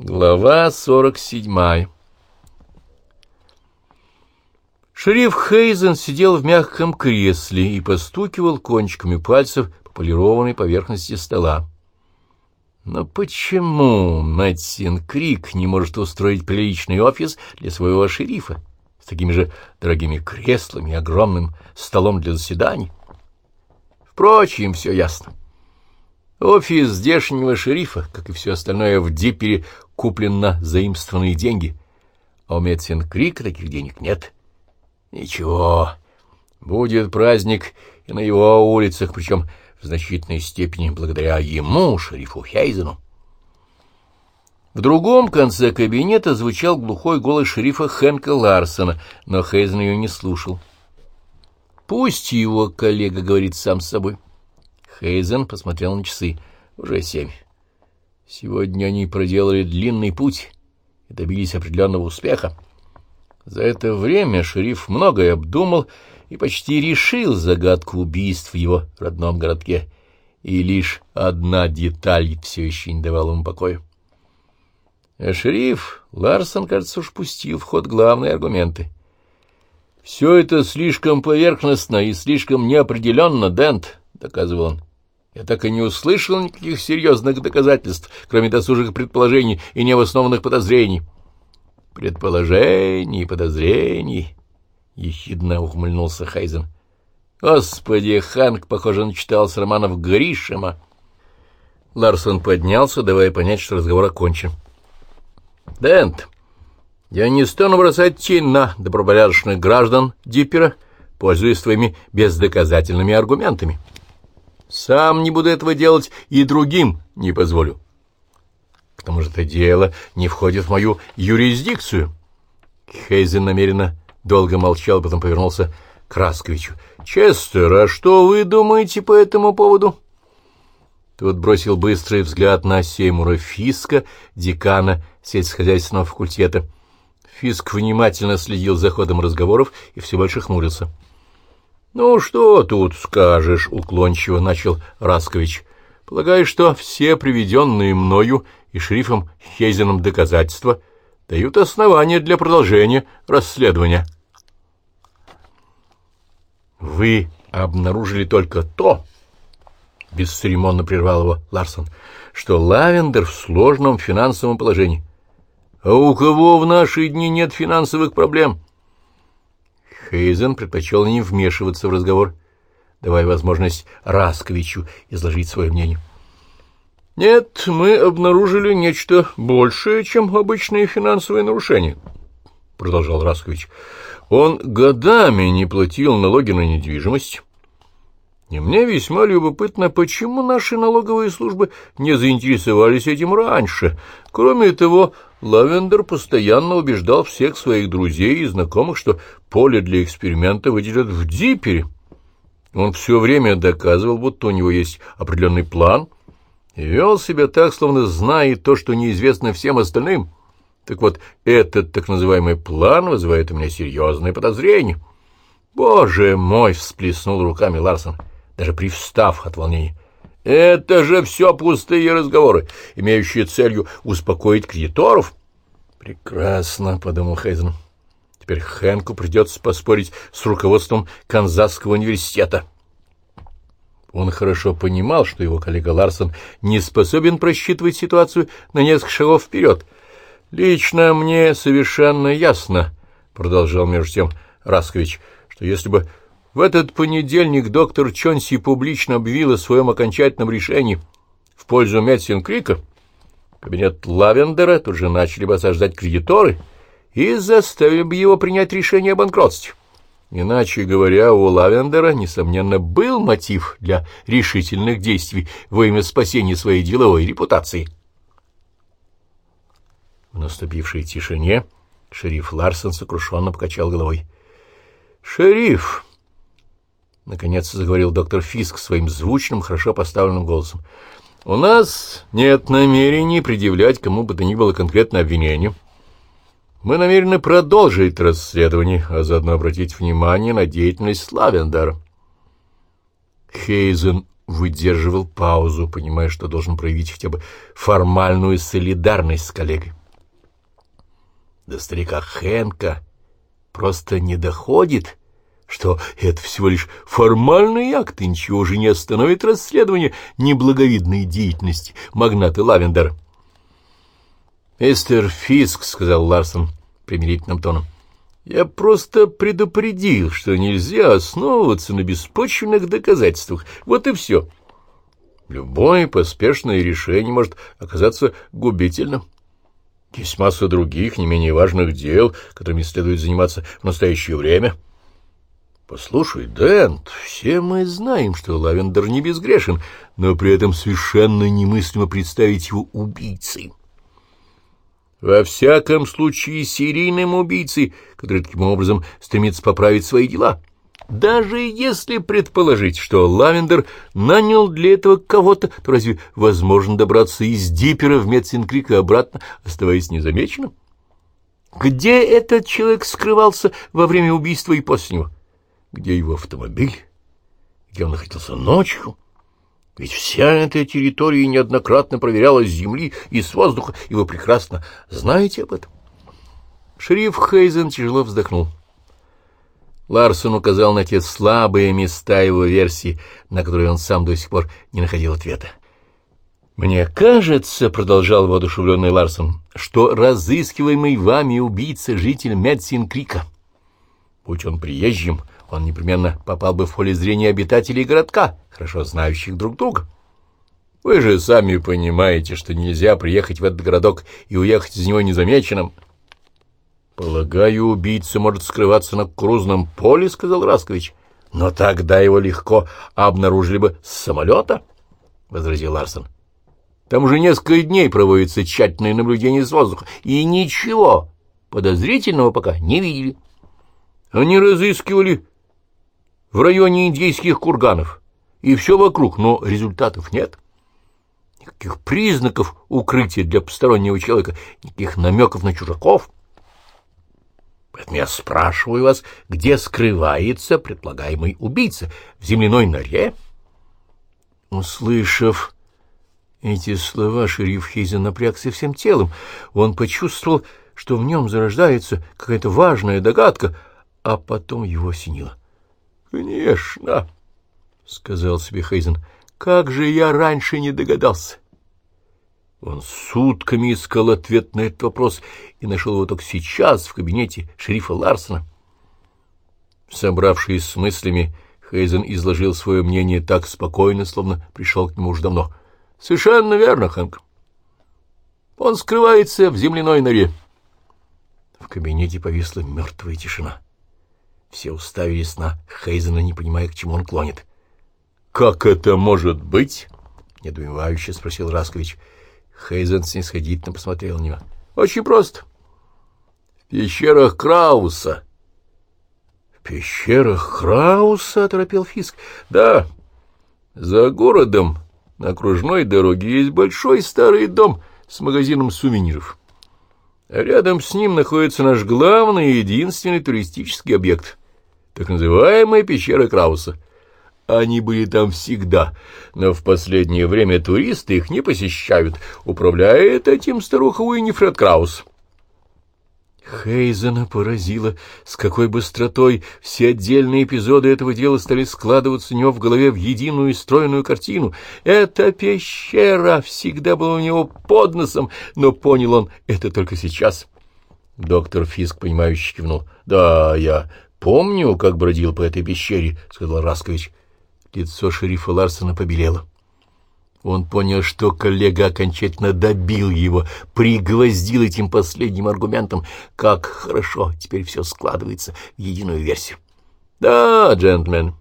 Глава сорок седьмая Шериф Хейзен сидел в мягком кресле и постукивал кончиками пальцев по полированной поверхности стола. Но почему Мэтсин Крик не может устроить приличный офис для своего шерифа с такими же дорогими креслами и огромным столом для заседаний? Впрочем, все ясно. Офис здешнего шерифа, как и все остальное в Диппере, куплен на заимствованные деньги, а у Метсин Крика таких денег нет. Ничего, будет праздник и на его улицах, причем в значительной степени благодаря ему, шерифу Хейзену. В другом конце кабинета звучал глухой голос шерифа Хэнка Ларсона, но Хейзен ее не слушал. «Пусть его коллега говорит сам с собой». Хейзен посмотрел на часы. Уже семь. Сегодня они проделали длинный путь и добились определенного успеха. За это время шериф многое обдумал и почти решил загадку убийств в его родном городке, и лишь одна деталь все еще не давала ему покоя. А шериф Ларсон, кажется, уж пустил в ход главные аргументы. «Все это слишком поверхностно и слишком неопределенно, Дент», — доказывал он. Я так и не услышал никаких серьезных доказательств, кроме досужих предположений и необоснованных подозрений. Предположений подозрений, — ехидно ухмыльнулся Хайзен. Господи, Ханк, похоже, начитался романов Гришема. Ларсон поднялся, давая понять, что разговор окончен. Дент, я не стану бросать тень на добропорядочных граждан Диппера, пользуясь твоими бездоказательными аргументами. — сам не буду этого делать и другим не позволю. К тому же это дело не входит в мою юрисдикцию. Хейзен намеренно долго молчал, потом повернулся к Расковичу. «Честер, а что вы думаете по этому поводу?» Тот бросил быстрый взгляд на Сеймура Фиска, декана сельскохозяйственного факультета. Фиск внимательно следил за ходом разговоров и все больше хмурился. «Ну, что тут скажешь?» — уклончиво начал Раскович. «Полагаю, что все приведенные мною и шерифом Хейзеном доказательства дают основания для продолжения расследования». «Вы обнаружили только то, — бесцеремонно прервал его Ларсон, — что Лавендер в сложном финансовом положении. А у кого в наши дни нет финансовых проблем?» Хейзен предпочел не вмешиваться в разговор, давая возможность Расковичу изложить свое мнение. «Нет, мы обнаружили нечто большее, чем обычные финансовые нарушения», — продолжал Раскович. «Он годами не платил налоги на недвижимость». И мне весьма любопытно, почему наши налоговые службы не заинтересовались этим раньше. Кроме того, Лавендер постоянно убеждал всех своих друзей и знакомых, что поле для эксперимента выделят в Дипере. Он все время доказывал, будто у него есть определенный план, и вел себя так, словно знает то, что неизвестно всем остальным. Так вот, этот так называемый план вызывает у меня серьезные подозрения. «Боже мой!» — всплеснул руками Ларсон, даже привстав от волнения. Это же все пустые разговоры, имеющие целью успокоить кредиторов. Прекрасно, — подумал Хейзен. Теперь Хэнку придется поспорить с руководством Канзасского университета. Он хорошо понимал, что его коллега Ларсон не способен просчитывать ситуацию на несколько шагов вперед. «Лично мне совершенно ясно», — продолжал между тем Раскович, — что если бы в этот понедельник доктор Чонси публично объявил о своем окончательном решении в пользу Медисин-Крика. Кабинет Лавендера тут же начали бы осаждать кредиторы и заставили бы его принять решение о банкротстве. Иначе говоря, у Лавендера, несомненно, был мотив для решительных действий во имя спасения своей деловой репутации. В наступившей тишине шериф Ларсон сокрушенно покачал головой. «Шериф!» Наконец заговорил доктор Фиск своим звучным, хорошо поставленным голосом. «У нас нет намерений предъявлять кому бы то ни было конкретное обвинение. Мы намерены продолжить расследование, а заодно обратить внимание на деятельность Славендера». Хейзен выдерживал паузу, понимая, что должен проявить хотя бы формальную солидарность с коллегой. До старика Хэнка просто не доходит, что это всего лишь формальный акт, и ничего же не остановит расследование неблаговидной деятельности магната Лавендера. «Мистер Фиск», — сказал Ларсон примирительным тоном, — «я просто предупредил, что нельзя основываться на беспочвенных доказательствах. Вот и все. Любое поспешное решение может оказаться губительным». Есть масса других, не менее важных дел, которыми следует заниматься в настоящее время. Послушай, Дент, все мы знаем, что Лавендер не безгрешен, но при этом совершенно немыслимо представить его убийцей. Во всяком случае, серийным убийцей, который таким образом стремится поправить свои дела. Даже если предположить, что Лавендер нанял для этого кого-то, то разве возможно добраться из Диппера в Метсинкрик и обратно, оставаясь незамеченным? Где этот человек скрывался во время убийства и после него? Где его автомобиль? Где он находился ночью? Ведь вся эта территория неоднократно проверялась с земли и с воздуха, и вы прекрасно знаете об этом. Шериф Хейзен тяжело вздохнул. Ларсон указал на те слабые места его версии, на которые он сам до сих пор не находил ответа. «Мне кажется, — продолжал воодушевленный Ларсон, — что разыскиваемый вами убийца — житель Медсин-Крика. Будь он приезжим, он непременно попал бы в поле зрения обитателей городка, хорошо знающих друг друга. Вы же сами понимаете, что нельзя приехать в этот городок и уехать из него незамеченным». «Полагаю, убийца может скрываться на крузном поле», — сказал Раскович. «Но тогда его легко обнаружили бы с самолета», — возразил Ларсон. «Там уже несколько дней проводится тщательное наблюдение с воздуха, и ничего подозрительного пока не видели. Они разыскивали в районе индейских курганов, и все вокруг, но результатов нет». Никаких признаков укрытия для постороннего человека, никаких намеков на чужаков — Поэтому я спрашиваю вас, где скрывается предполагаемый убийца? В земляной норе? Услышав эти слова, шериф Хейзен напрягся всем телом. Он почувствовал, что в нем зарождается какая-то важная догадка, а потом его осенило. — Конечно, — сказал себе Хейзен, — как же я раньше не догадался. Он сутками искал ответ на этот вопрос и нашел его только сейчас в кабинете шерифа Ларсона. Собравшись с мыслями, Хейзен изложил свое мнение так спокойно, словно пришел к нему уже давно. — Совершенно верно, Хэнк. Он скрывается в земляной норе. В кабинете повисла мертвая тишина. Все уставились на Хейзена, не понимая, к чему он клонит. — Как это может быть? — недоумевающе спросил Раскович. — Хейзен снисходительно посмотрел на него. — Очень просто. В пещерах Крауса. — В пещерах Крауса? — оторопел Фиск. — Да. За городом на окружной дороге есть большой старый дом с магазином сувениров. Рядом с ним находится наш главный и единственный туристический объект — так называемая пещера Крауса — они были там всегда, но в последнее время туристы их не посещают. Управляет этим старуха Уиннифред Краус. Хейзена поразило, с какой быстротой все отдельные эпизоды этого дела стали складываться у него в голове в единую стройную картину. Эта пещера всегда была у него под носом, но понял он это только сейчас. Доктор Фиск, понимающе кивнул. — Да, я помню, как бродил по этой пещере, — сказал Раскович. Лицо шерифа Ларсона побелело. Он понял, что коллега окончательно добил его, пригвоздил этим последним аргументом. Как хорошо, теперь все складывается в единую версию. — Да, джентльмен,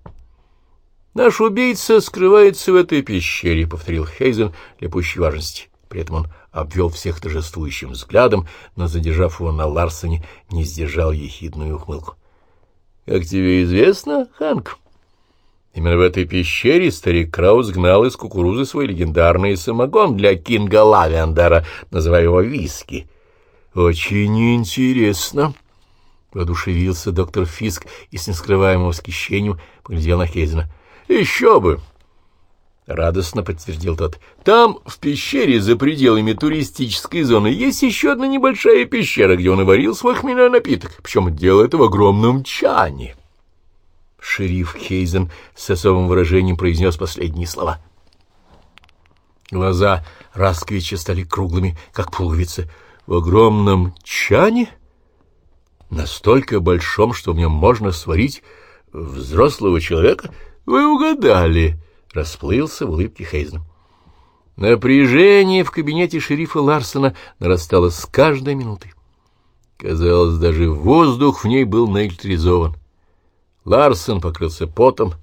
наш убийца скрывается в этой пещере, — повторил Хейзен для пущей важности. При этом он обвел всех торжествующим взглядом, но, задержав его на Ларсоне, не сдержал ехидную ухмылку. — Как тебе известно, Ханк? — Именно в этой пещере старик Краус гнал из кукурузы свой легендарный самогон для Кинга Лавендера, называя его виски. «Очень интересно», — воодушевился доктор Фиск и с нескрываемым восхищением поглядел на Хейзена. «Еще бы! — радостно подтвердил тот. — Там, в пещере, за пределами туристической зоны, есть еще одна небольшая пещера, где он и варил свой хмельной напиток, причем делал это в огромном чане. Шериф Хейзен с особым выражением произнес последние слова. Глаза Расквича стали круглыми, как пуговицы. В огромном чане? Настолько большом, что в нем можно сварить взрослого человека? Вы угадали! расплылся в улыбке Хейзен. Напряжение в кабинете шерифа Ларсона нарастало с каждой минутой. Казалось, даже воздух в ней был наэлектризован. Ларсон покрылся потом,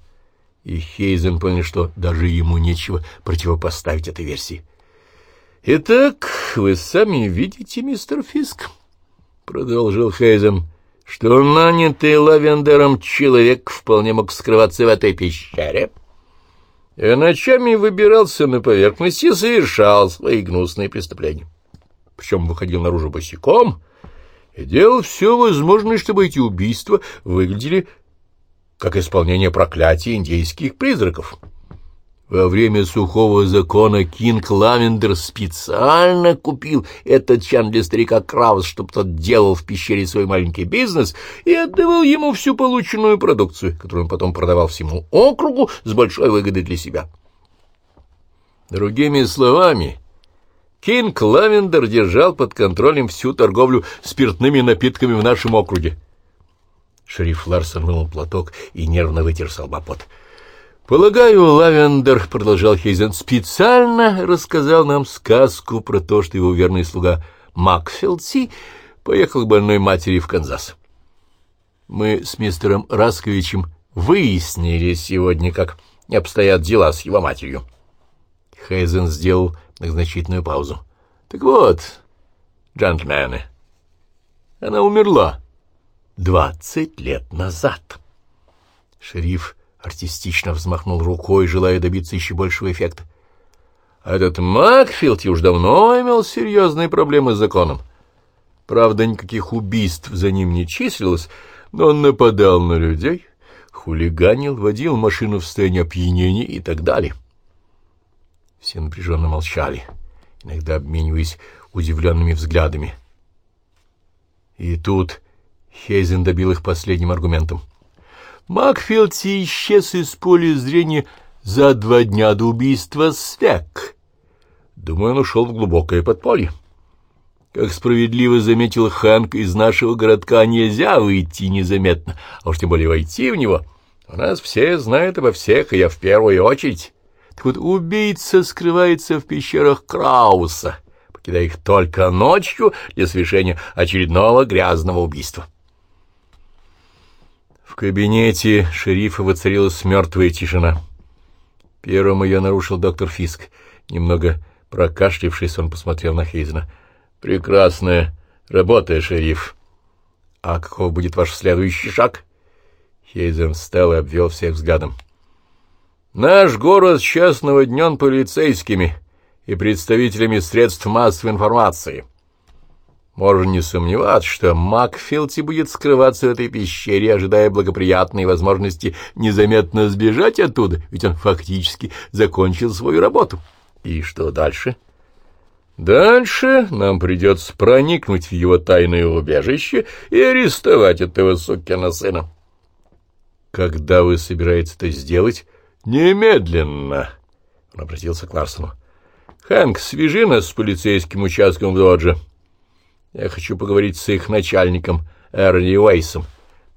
и Хейзен понял, что даже ему нечего противопоставить этой версии. — Итак, вы сами видите, мистер Фиск, — продолжил Хейзен, — что нанятый Лавендером человек вполне мог скрываться в этой пещере. — и ночами выбирался на поверхность и совершал свои гнусные преступления. Причем выходил наружу босиком и делал все возможное, чтобы эти убийства выглядели как исполнение проклятия индейских призраков. Во время сухого закона Кинг Лавендер специально купил этот чан для старика Краус, чтобы тот делал в пещере свой маленький бизнес и отдавал ему всю полученную продукцию, которую он потом продавал всему округу с большой выгодой для себя. Другими словами, Кинг Лавендер держал под контролем всю торговлю спиртными напитками в нашем округе. Шериф Ларсон вынул платок и нервно вытер со лба пот. «Полагаю, Лавендер, — продолжал Хейзен, — специально рассказал нам сказку про то, что его верный слуга Макфилдси поехал к больной матери в Канзас. Мы с мистером Расковичем выяснили сегодня, как обстоят дела с его матерью». Хейзен сделал значительную паузу. «Так вот, джентльмены, она умерла двадцать лет назад». Шериф артистично взмахнул рукой, желая добиться еще большего эффекта. Этот Макфилд уж давно имел серьезные проблемы с законом. Правда, никаких убийств за ним не числилось, но он нападал на людей, хулиганил, водил машину в состоянии опьянения и так далее. Все напряженно молчали, иногда обмениваясь удивленными взглядами. И тут Хейзен добил их последним аргументом — Макфилдси исчез из поля зрения за два дня до убийства Свек. Думаю, он ушел в глубокое подполье. Как справедливо заметил Хэнк, из нашего городка нельзя выйти незаметно, а уж тем более войти в него. У нас все знают обо всех, и я в первую очередь. Так вот, убийца скрывается в пещерах Крауса, покидая их только ночью для совершения очередного грязного убийства. В кабинете шерифа воцарилась мертвая тишина. Первым ее нарушил доктор Фиск. Немного прокашлившись, он посмотрел на Хейзена. «Прекрасная работа, шериф. А каков будет ваш следующий шаг?» Хейзен встал и обвел всех взглядом. «Наш город сейчас наводнен полицейскими и представителями средств массовой информации». Можно не сомневаться, что Макфилти будет скрываться в этой пещере, ожидая благоприятной возможности незаметно сбежать оттуда, ведь он фактически закончил свою работу. И что дальше? Дальше нам придется проникнуть в его тайное убежище и арестовать этого сукина сына. Когда вы собираетесь это сделать? Немедленно, — он обратился к Ларсону. Хэнк, свяжи нас с полицейским участком в Додже. Я хочу поговорить с их начальником, Эрни Уэйсом.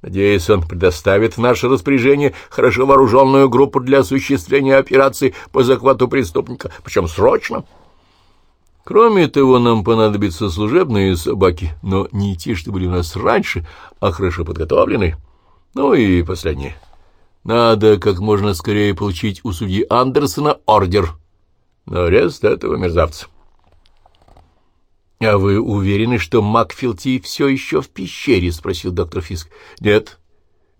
Надеюсь, он предоставит в наше распоряжение хорошо вооруженную группу для осуществления операции по захвату преступника, причем срочно. Кроме того, нам понадобятся служебные собаки, но не те, что были у нас раньше, а хорошо подготовленные. Ну и последнее. Надо как можно скорее получить у судьи Андерсона ордер на арест этого мерзавца. — А вы уверены, что Макфилти все еще в пещере? — спросил доктор Фиск. — Нет,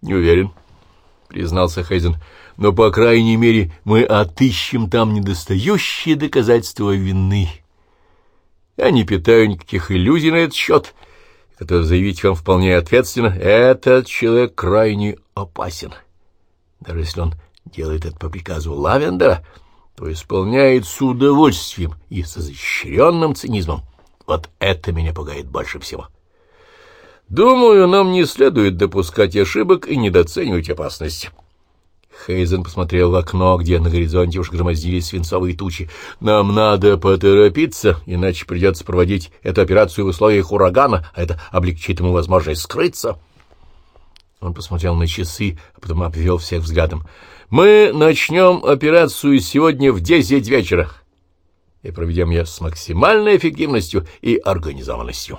не уверен, — признался Хейзен. — Но, по крайней мере, мы отыщем там недостающие доказательства вины. Я не питаю никаких иллюзий на этот счет. Готов заявить вам вполне ответственно, этот человек крайне опасен. Даже если он делает это по приказу Лавендера, то исполняет с удовольствием и с изощренным цинизмом. Вот это меня пугает больше всего. Думаю, нам не следует допускать ошибок и недооценивать опасность. Хейзен посмотрел в окно, где на горизонте уж громоздились свинцовые тучи. «Нам надо поторопиться, иначе придется проводить эту операцию в условиях урагана, а это облегчит ему возможность скрыться». Он посмотрел на часы, а потом обвел всех взглядом. «Мы начнем операцию сегодня в десять вечера и проведем ее с максимальной эффективностью и организованностью».